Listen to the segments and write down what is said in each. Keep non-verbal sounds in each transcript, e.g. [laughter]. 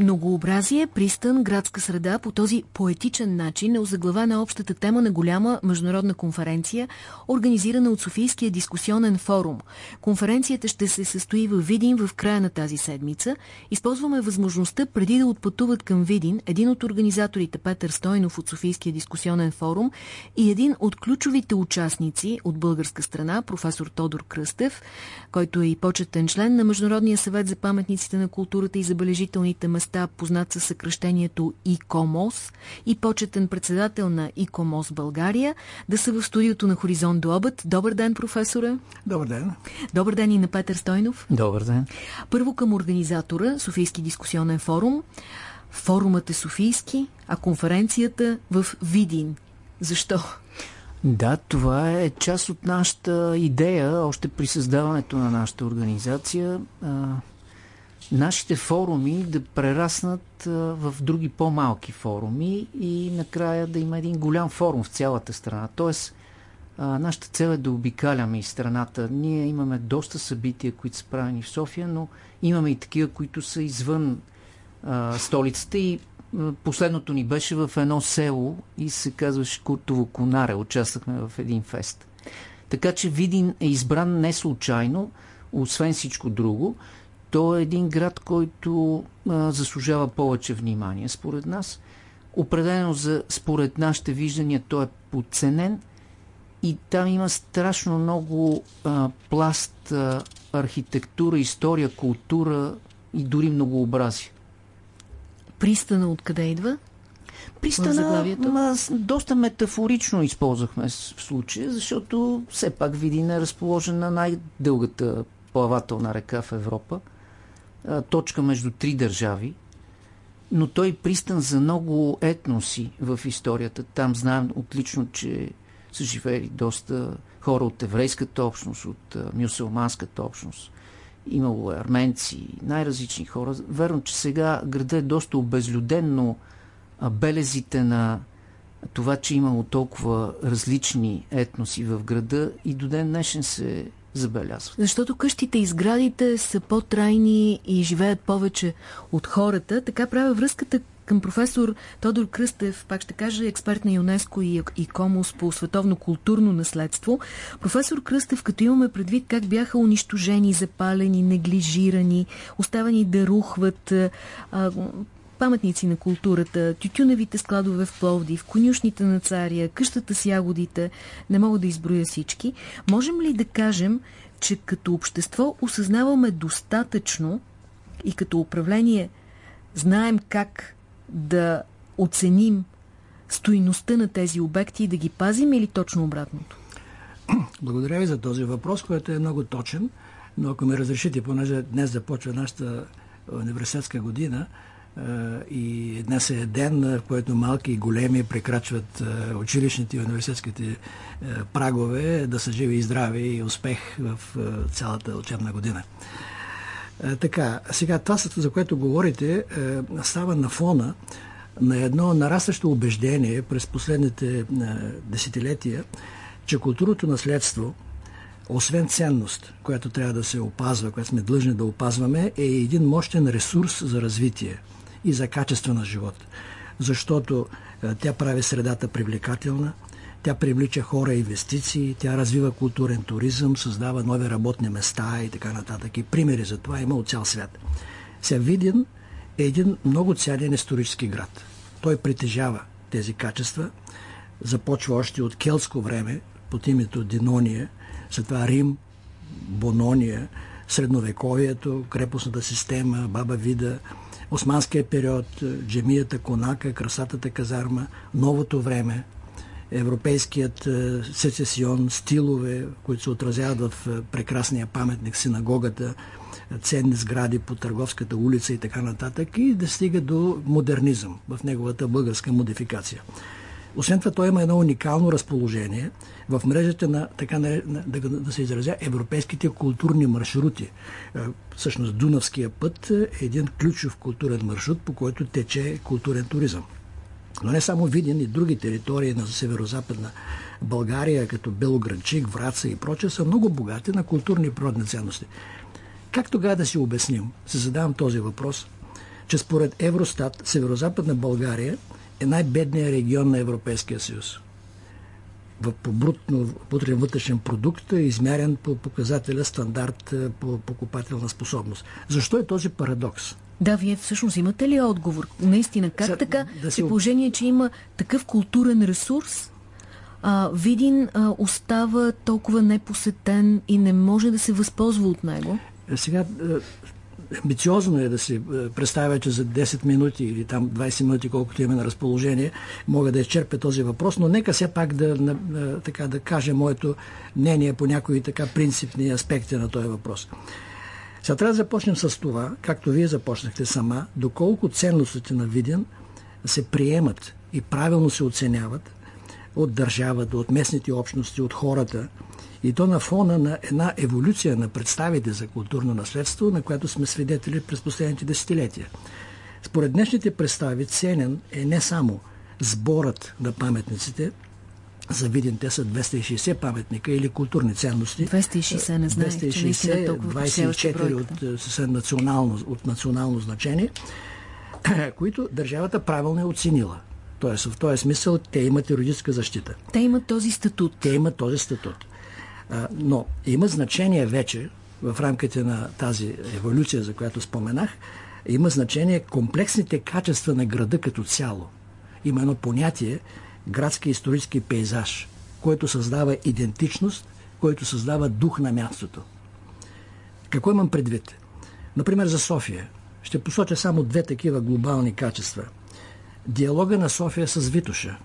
Многообразие, пристан, градска среда по този поетичен начин е озаглавена общата тема на голяма международна конференция, организирана от Софийския дискусионен форум. Конференцията ще се състои в Видин в края на тази седмица. Използваме възможността преди да отпътуват към Видин един от организаторите Петър Стойнов от Софийския дискусионен форум и един от ключовите участници от българска страна, професор Тодор Кръстев, който е и почетен член на Международния съвет за паметниците на културата и забележителните места места, познат със съкръщението ИКОМОС и почетен председател на ИКОМОС България, да са в студиото на Хоризонт до обед. Добър ден, професора. Добър ден. Добър ден и на Петър Стойнов. Добър ден. Първо към организатора, Софийски дискусионен форум. Форумът е Софийски, а конференцията в Видин. Защо? Да, това е част от нашата идея, още при създаването на нашата организация нашите форуми да прераснат в други по-малки форуми и накрая да има един голям форум в цялата страна. Тоест, нашата цел е да обикаляме и страната. Ние имаме доста събития, които са правени в София, но имаме и такива, които са извън а, столицата и последното ни беше в едно село и се казваше Куртово Конаре. Участвахме в един фест. Така че Видин е избран не случайно, освен всичко друго, то е един град, който а, заслужава повече внимание, според нас. Определено за, според нашите виждания той е подценен и там има страшно много а, пласт а, архитектура, история, култура и дори многообразие. Пристана откъде идва? Пристана ма, доста метафорично използвахме в случая, защото все пак Видин е разположен на най-дългата плавателна река в Европа точка между три държави, но той пристан за много етноси в историята. Там знаем отлично, че са живели доста хора от еврейската общност, от мюсулманската общност. Имало е арменци, най-различни хора. Верно, че сега града е доста обезлюден, но белезите на това, че имало толкова различни етноси в града и до ден днешен се забелязват. Защото къщите и сградите са по-трайни и живеят повече от хората. Така правя връзката към професор Тодор Кръстев, пак ще кажа, експерт на ЮНЕСКО и, и КОМОС по световно културно наследство. Професор Кръстев, като имаме предвид как бяха унищожени, запалени, неглижирани, оставени да рухват, а, паметници на културата, тютюневите складове в Пловдив, конюшните на царя, къщата с ягодите, не мога да изброя всички. Можем ли да кажем, че като общество осъзнаваме достатъчно и като управление знаем как да оценим стоиността на тези обекти и да ги пазим или точно обратното? Благодаря ви за този въпрос, който е много точен, но ако ми разрешите, понеже днес започва нашата университетска година, и днес е ден, в който малки и големи прекрачват училищните и университетските прагове да са живи и здрави и успех в цялата учебна година. Така, сега това, за което говорите, става на фона на едно нарастващо убеждение през последните десетилетия, че културното наследство, освен ценност, която трябва да се опазва, която сме длъжни да опазваме, е един мощен ресурс за развитие – и за качество на живот. Защото е, тя прави средата привлекателна, тя привлича хора и инвестиции, тя развива културен туризъм, създава нови работни места и така нататък. И примери за това има от цял свят. Сега Видин е един много цялен исторически град. Той притежава тези качества. Започва още от келтско време под името Динония, след Рим, Бонония, средновековието, крепостната система, Баба Вида, османския период, джемията, конака, красатата казарма, новото време, европейският е, сецесион, стилове, които се отразяват в е, прекрасния паметник синагогата, ценни сгради по търговската улица и така нататък и да стига до модернизъм в неговата българска модификация. Освен това, той има едно уникално разположение в мрежата на, така да, да се изразя, европейските културни маршрути. Е, всъщност, Дунавския път е един ключов културен маршрут, по който тече културен туризъм. Но не само Видин и други територии на северо-западна България, като Белоградчик, Враца и прочее, са много богати на културни и природни ценности. Как тогава да си обясним? Се задавам този въпрос. че според Евростат Северо-Западна България е най-бедният регион на Европейския съюз. По брутно вътрешен вътрешен продукт е измерен по показателя стандарт по покупателна способност. Защо е този парадокс? Да, вие всъщност имате ли отговор? Наистина, как Са, така, да си... при положение, че има такъв културен ресурс, а, Видин а, остава толкова непосетен и не може да се възползва от него? Е, сега, амбициозно е да си представя, че за 10 минути или там 20 минути, колкото имаме на разположение, мога да изчерпя този въпрос, но нека все пак да, така, да кажа моето мнение по някои така принципни аспекти на този въпрос. Сега трябва да започнем с това, както вие започнахте сама, доколко ценностите на Виден се приемат и правилно се оценяват от държавата, от местните общности, от хората. И то на фона на една еволюция на представите за културно наследство, на която сме свидетели през последните десетилетия. Според днешните представи ценен е не само сборът на паметниците, за Видин те са 260 паметника или културни ценности. 260, не знаех, 260, че 24 от, са национално, от национално значение, [clears throat] които държавата правилно е оценила. Тоест, в този смисъл те имат юридическа защита. Те имат този статут. Те имат този статут. Но има значение вече в рамките на тази еволюция, за която споменах, има значение комплексните качества на града като цяло. Има едно понятие градски исторически пейзаж, който създава идентичност, който създава дух на мястото. Какво имам предвид? Например, за София. Ще посоча само две такива глобални качества – диалога на София с Витоша,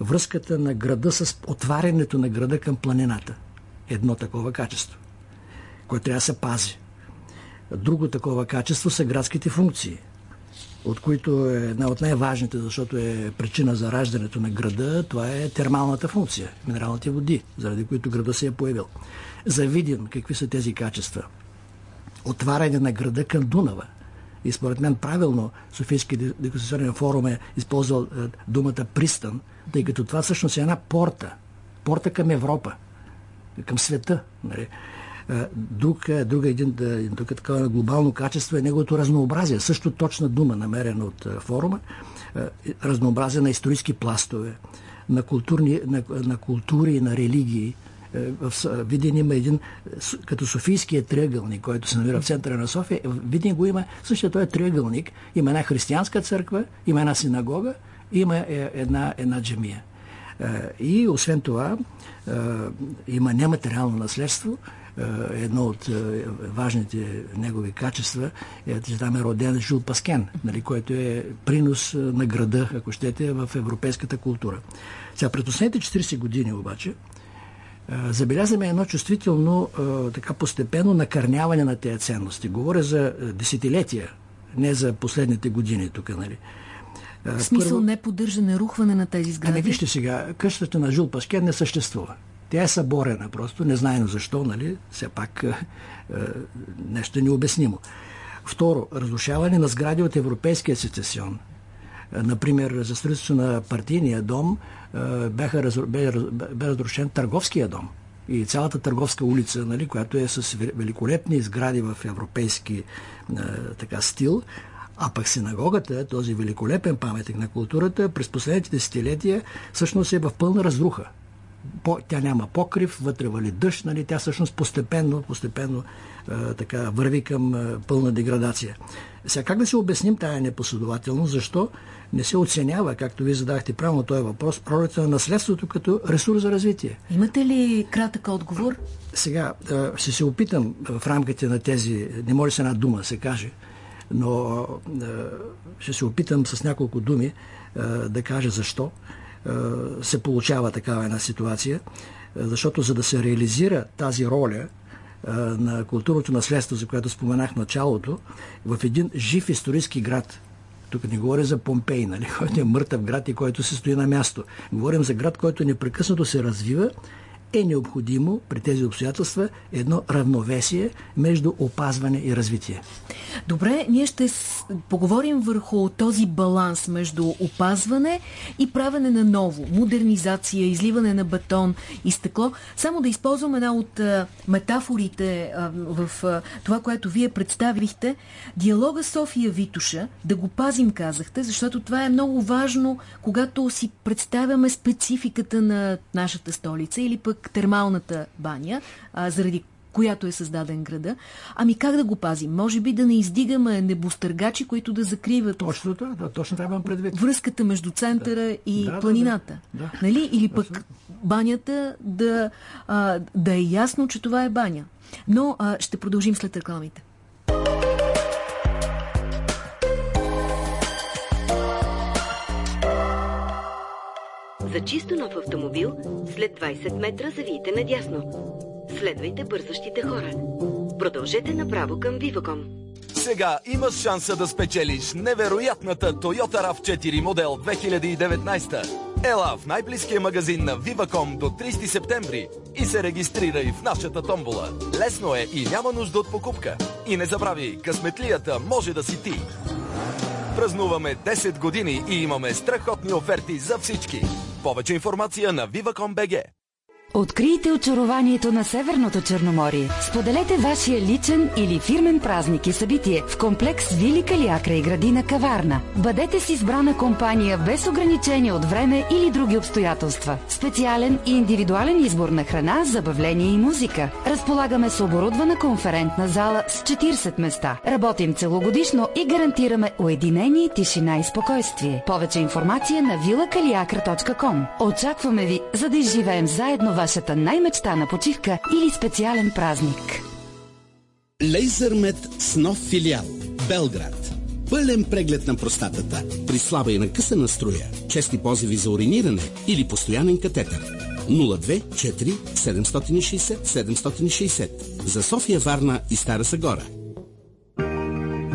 връзката на града с отварянето на града към планината. Едно такова качество, което трябва да се пази. Друго такова качество са градските функции, от които е една от най-важните, защото е причина за раждането на града, това е термалната функция, минералните води, заради които града се е появил. За видим какви са тези качества. Отваряне на града към Дунава – и според мен правилно Софийски дискусионен форум е използвал е, думата пристан, тъй като това всъщност е една порта. Порта към Европа, към света. Нали? Е, друг, е, друг един, друг такова глобално качество е неговото разнообразие. Също точна дума, намерена от форума. Разнообразие на исторически пластове, на, културни, на, на култури на религии, в Видин има един, като Софийския триъгълник, който се намира в центъра на София. В Видин го има същия този триъгълник. Има една християнска църква, има една синагога, има е, една, една джамия. Е, и освен това, има нематериално наследство. Едно от важните негови качества е, че там е роден Жул Паскен, нали, който е принос на града, ако щете, в европейската култура. Сега, през последните 40 години обаче, забелязваме едно чувствително, така постепенно накърняване на тези ценности. Говоря за десетилетия, не за последните години тук, нали. В смисъл Първо... не поддържане, рухване на тези сгради? Ами вижте сега, къщата на Жул Пашкен не съществува. Тя е съборена просто, не знаем защо, нали, все пак е, нещо необяснимо. Второ, разрушаване на сгради от Европейския сецесион. Например, за строителство на партийния дом бяха, бе, бе разрушен търговския дом и цялата търговска улица, нали, която е с великолепни сгради в европейски така, стил, а пък синагогата, този великолепен паметник на културата, през последните десетилетия всъщност е в пълна разруха. По, тя няма покрив, вътре вали дъжд, нали, тя всъщност постепенно, постепенно а, така, върви към а, пълна деградация. Сега как да се обясним тая непоследователност? Защо не се оценява, както вие задахте правилно този въпрос, ролята на наследството като ресурс за развитие? Имате ли кратък отговор? Сега ще се опитам в рамките на тези, не може с една дума се каже, но ще се опитам с няколко думи да кажа защо се получава такава една ситуация. Защото за да се реализира тази роля на културното наследство, за което споменах в началото, в един жив исторически град. Тук не говоря за Помпей, нали, [laughs] който е мъртъв град и който се стои на място. Говорим за град, който непрекъснато се развива. Е необходимо при тези обстоятелства едно равновесие между опазване и развитие. Добре, ние ще поговорим върху този баланс между опазване и правене на ново, модернизация, изливане на бетон и стъкло. Само да използвам една от метафорите в това, което вие представихте. Диалога София Витуша, да го пазим, казахте, защото това е много важно, когато си представяме спецификата на нашата столица или пък термалната баня, а, заради която е създаден града. Ами как да го пазим? Може би да не издигаме небостъргачи, които да закриват точно, това, да, точно трябва предвид. връзката между центъра да. и да, планината. Да, да. Нали? Или пък Абсолютно. банята да, а, да е ясно, че това е баня. Но а, ще продължим след рекламите. За чисто нов автомобил, след 20 метра завиете надясно. Следвайте бързащите хора. Продължете направо към Viva.com. Сега имаш шанса да спечелиш невероятната Toyota RAV4 модел 2019. Ела в най-близкия магазин на Viva.com до 30 септември и се регистрирай в нашата томбола. Лесно е и няма нужда от покупка. И не забрави, късметлията може да си ти. Празнуваме 10 години и имаме страхотни оферти за всички. Повече информация на Viva.com.bg Открийте очарованието на Северното Черноморие. Споделете вашия личен или фирмен празник и събитие в комплекс Вили Калиакра и градина Каварна. Бъдете с избрана компания без ограничения от време или други обстоятелства. Специален и индивидуален избор на храна, забавление и музика. Разполагаме с оборудвана конферентна зала с 40 места. Работим целогодишно и гарантираме уединение, тишина и спокойствие. Повече информация на villakaliakra.com. Очакваме ви, за да изживеем заедно вашата най-мечтана почивка или специален празник. Лейзърмет с нов филиал. Белград. Пълен преглед на простатата при слаба и накъсана струя, чести позиви за уриниране или постоянен катетър. 02 4 760 760 за София, Варна и Стара Загора.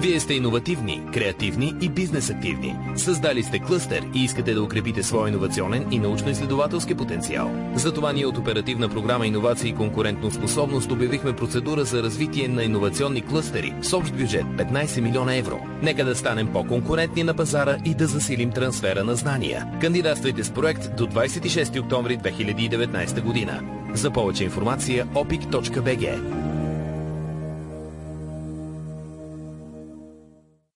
Вие сте иновативни, креативни и бизнес активни. Създали сте клъстер и искате да укрепите своя иновационен и научно-изследователски потенциал. Затова ние от Оперативна програма Иновации и конкурентно способност обявихме процедура за развитие на иновационни клъстери с общ бюджет 15 милиона евро. Нека да станем по-конкурентни на пазара и да засилим трансфера на знания. Кандидатствайте с проект до 26 октомври 2019 година. За повече информация opic.bg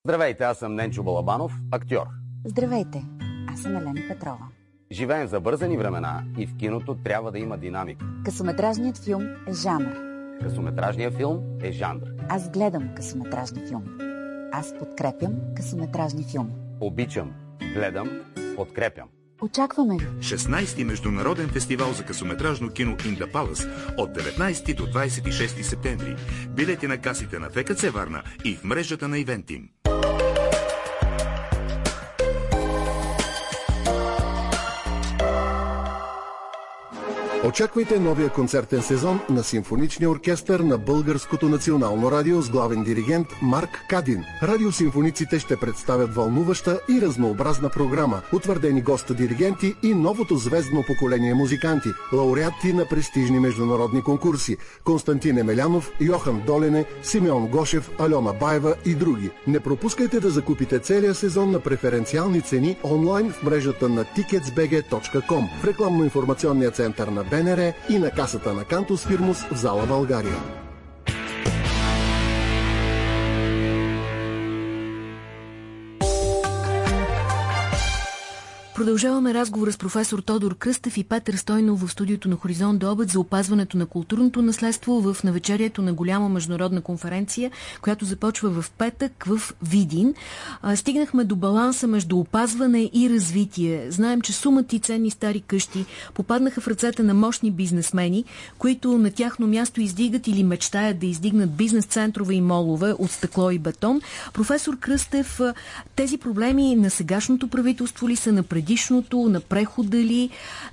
Здравейте, аз съм Ненчо Балабанов, актьор. Здравейте, аз съм Елена Петрова. Живеем за бързани времена и в киното трябва да има динамика. Късометражният филм е жанр. Късометражният филм е жанр. Аз гледам късометражни филми. Аз подкрепям късометражни филми. Обичам, гледам, подкрепям. Очакваме ви! 16-ти Международен фестивал за късометражно кино In the Palace от 19 до 26 септември. Билети на касите на ВКЦ Варна и в мрежата на Ивентим. Очаквайте новия концертен сезон на Симфоничния оркестър на Българското национално радио с главен диригент Марк Кадин. Радиосимфониците ще представят вълнуваща и разнообразна програма, утвърдени госта-диригенти и новото звездно поколение музиканти, лауреати на престижни международни конкурси Константин Емелянов, Йохан Долене, Симеон Гошев, Алена Баева и други. Не пропускайте да закупите целия сезон на преференциални цени онлайн в мрежата на ticketsbg.com в рекламно-информационния център на БНР и на касата на Кантус Фирмус в зала България. Продължаваме разговора с професор Тодор Кръстев и Петър Стойнов в студиото на Хоризонт до обед за опазването на културното наследство в навечерието на голяма международна конференция, която започва в петък в Видин. Стигнахме до баланса между опазване и развитие. Знаем, че сумата и ценни стари къщи попаднаха в ръцете на мощни бизнесмени, които на тяхно място издигат или мечтаят да издигнат бизнес-центрове и молове от стъкло и бетон. Професор Кръстев, тези проблеми на сегашното правителство ли са на предишното, на прехода ли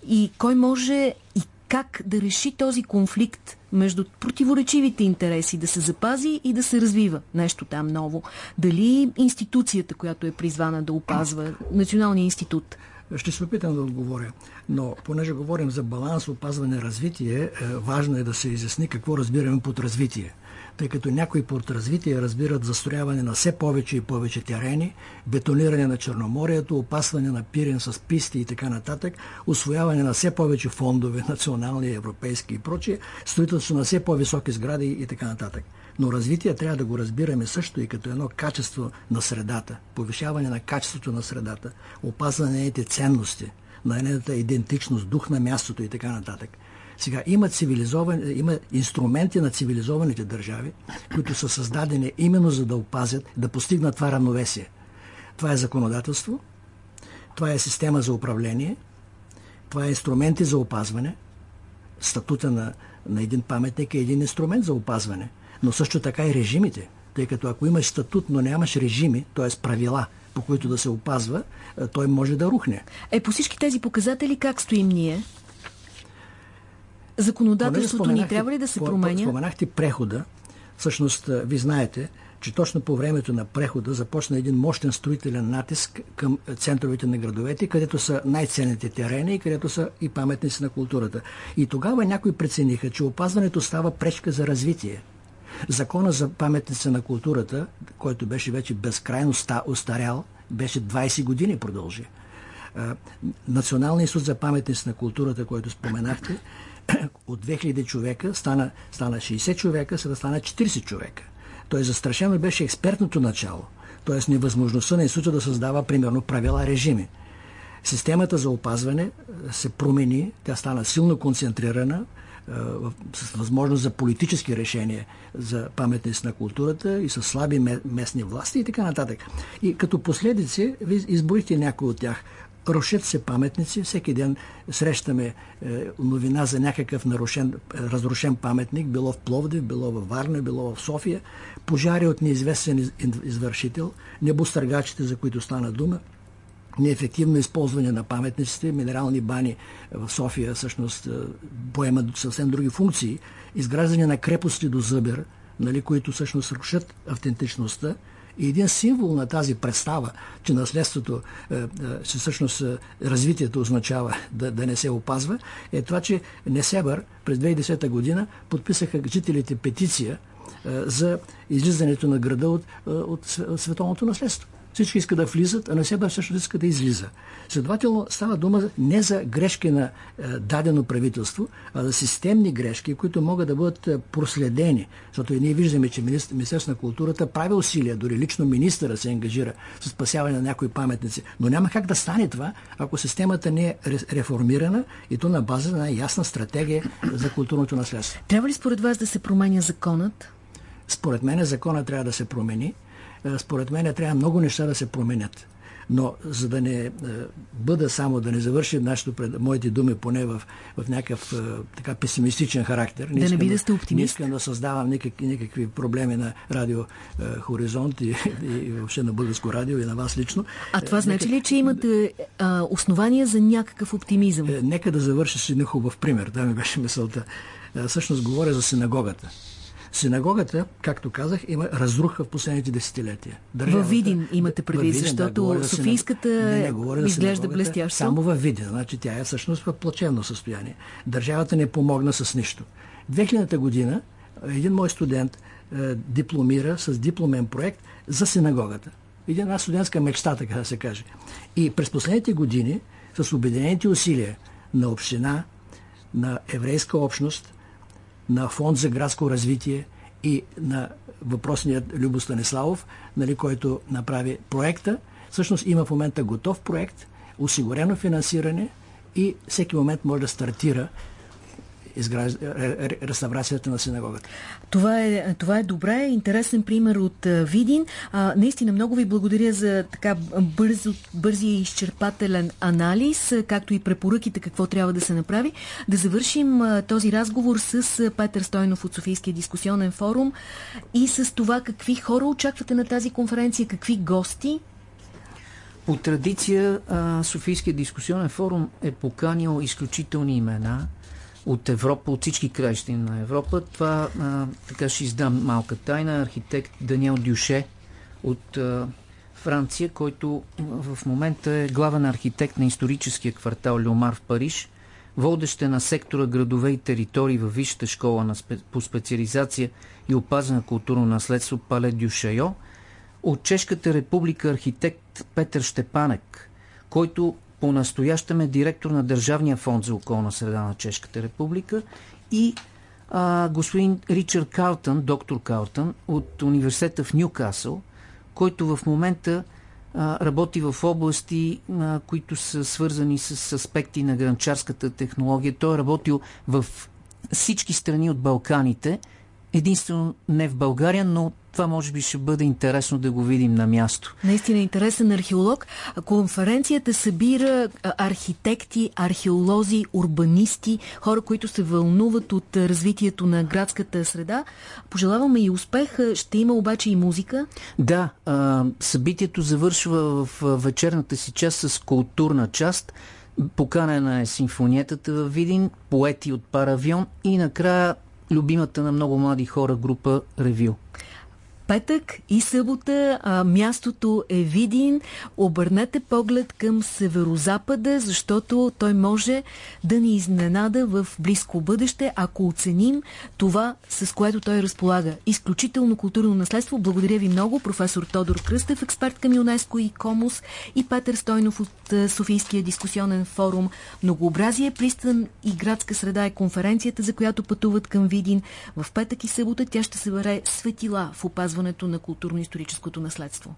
и кой може и как да реши този конфликт между противоречивите интереси, да се запази и да се развива нещо там ново. Дали институцията, която е призвана да опазва, Националния институт? Ще се опитам да отговоря. Но понеже говорим за баланс, опазване, развитие, е, важно е да се изясни какво разбираме под развитие тъй като някои под развитие разбират застрояване на все повече и повече терени, бетониране на Черноморието, опасване на Пирен с писти и така нататък, освояване на все повече фондове, [laughs] национални, европейски и прочие, строителство на все по-високи сгради и така нататък. Но развитие трябва да го разбираме също и като едно качество на средата, повишаване на качеството на средата, опазване на ценности, на нейната идентичност, дух на мястото и така нататък. Сега има, цивилизован, има инструменти на цивилизованите държави, които са създадени именно за да опазят, да постигнат това равновесие. Това е законодателство, това е система за управление, това е инструменти за опазване. Статута на, на един паметник е един инструмент за опазване, но също така и режимите. Тъй като ако имаш статут, но нямаш режими, т.е. правила, по които да се опазва, той може да рухне. Е, по всички тези показатели как стоим ние? Законодателството ни трябва ли да се променя? Споменахте прехода. Всъщност, ви знаете, че точно по времето на прехода започна един мощен строителен натиск към центровете на градовете, където са най-ценните терени и където са и паметници на културата. И тогава някои прецениха, че опазването става пречка за развитие. Закона за паметници на културата, който беше вече безкрайно устарял, беше 20 години продължи. Националният институт за паметници на културата, който споменахте, [coughs] от 2000 човека стана, стана 60 човека, сега стана 40 човека. Тоест застрашено беше експертното начало, т.е. невъзможността на института да създава примерно правила, режими. Системата за опазване се промени, тя стана силно концентрирана, с възможност за политически решения за паметност на културата и с слаби местни власти и така нататък. И като последици, ви изборите някои от тях. Рушат се паметници. Всеки ден срещаме е, новина за някакъв нарушен, разрушен паметник, било в Пловдив, било в Варна, било в София. Пожари от неизвестен извършител, небостъргачите, за които стана дума, неефективно използване на паметниците, минерални бани в София всъщност е, поемат съвсем други функции, изграждане на крепости до Зъбер, нали, които всъщност рушат автентичността и един символ на тази представа, че наследството, е, е, че всъщност е, развитието означава да, да не се опазва, е това, че Несебър през 2010 година подписаха жителите петиция за излизането на града от, от, от световното наследство. Всички искат да влизат, а Несебър също иска да излиза. Следователно става дума не за грешки на е, дадено правителство, а за системни грешки, които могат да бъдат е, проследени. Защото и ние виждаме, че Министерството на културата прави усилия, дори лично министъра се ангажира с спасяване на някои паметници. Но няма как да стане това, ако системата не е реформирана и то на база на ясна стратегия за културното наследство. Трябва ли според вас да се променя законът? Според мен законът трябва да се промени. Е, според мен трябва много неща да се променят. Но за да не е, бъда само, да не завърши нашето, моите думи поне в, в някакъв е, така песимистичен характер. Не да не би да сте оптимист. Не искам да създавам никакви, никакви проблеми на радио е, Хоризонт и, и въобще на Българско радио и на вас лично. А това значи ли, че имате а, основания за някакъв оптимизъм? Е, нека да завърша с един хубав пример. Да ми беше мисълта. Е, всъщност говоря за синагогата. Синагогата, както казах, има разруха в последните десетилетия. Държавата, във Видин имате предвид, защото да, Софийската не, не, изглежда блестящо. Само във Видин, значи тя е всъщност в плачевно състояние. Държавата не помогна с нищо. 2000-та година един мой студент е, дипломира с дипломен проект за синагогата. Една студентска мечта, така да се каже. И през последните години, с обединените усилия на община, на еврейска общност, на Фонд за градско развитие и на въпросният Любо Станиславов, нали, който направи проекта. Всъщност има в момента готов проект, осигурено финансиране и всеки момент може да стартира реставрацията на синагогата. Това е, това е добре, интересен пример от Видин. А, наистина много ви благодаря за така бързо, бързи и изчерпателен анализ, както и препоръките какво трябва да се направи. Да завършим а, този разговор с Петър Стойнов от Софийския дискусионен форум и с това какви хора очаквате на тази конференция, какви гости по традиция Софийския дискусионен форум е поканил изключителни имена от Европа, от всички краищи на Европа. Това, а, така ще издам малка тайна, архитект Даниел Дюше от а, Франция, който в момента е главен архитект на историческия квартал Люмар в Париж, водещ е на сектора градове и територии във Висшата школа на спе... по специализация и опазване на културно наследство Пале Дюшайо, от Чешката република архитект Петър Штепанек, който по-настоящем е директор на Държавния фонд за околна среда на Чешката република и а, господин Ричард Картън, доктор Картън от университета в Ньюкасъл, който в момента а, работи в области, а, които са свързани с аспекти на гранчарската технология. Той е работил в всички страни от Балканите, единствено не в България, но това може би ще бъде интересно да го видим на място. Наистина интересен археолог. Конференцията събира архитекти, археолози, урбанисти, хора, които се вълнуват от развитието на градската среда. Пожелаваме и успех. Ще има обаче и музика. Да, събитието завършва в вечерната си част с културна част. Поканена е симфониетата в Видин, поети от Паравион и накрая любимата на много млади хора група Ревю петък и събота а, мястото е Видин. Обърнете поглед към северозапада, защото той може да ни изненада в близко бъдеще, ако оценим това, с което той разполага. Изключително културно наследство. Благодаря ви много, професор Тодор Кръстев, експерт към ЮНЕСКО и КОМОС и Петър Стойнов от Софийския дискусионен форум. Многообразие, пристан и градска среда е конференцията, за която пътуват към Видин. В петък и събота тя ще се бъде светила в опазване опазването на културно-историческото наследство.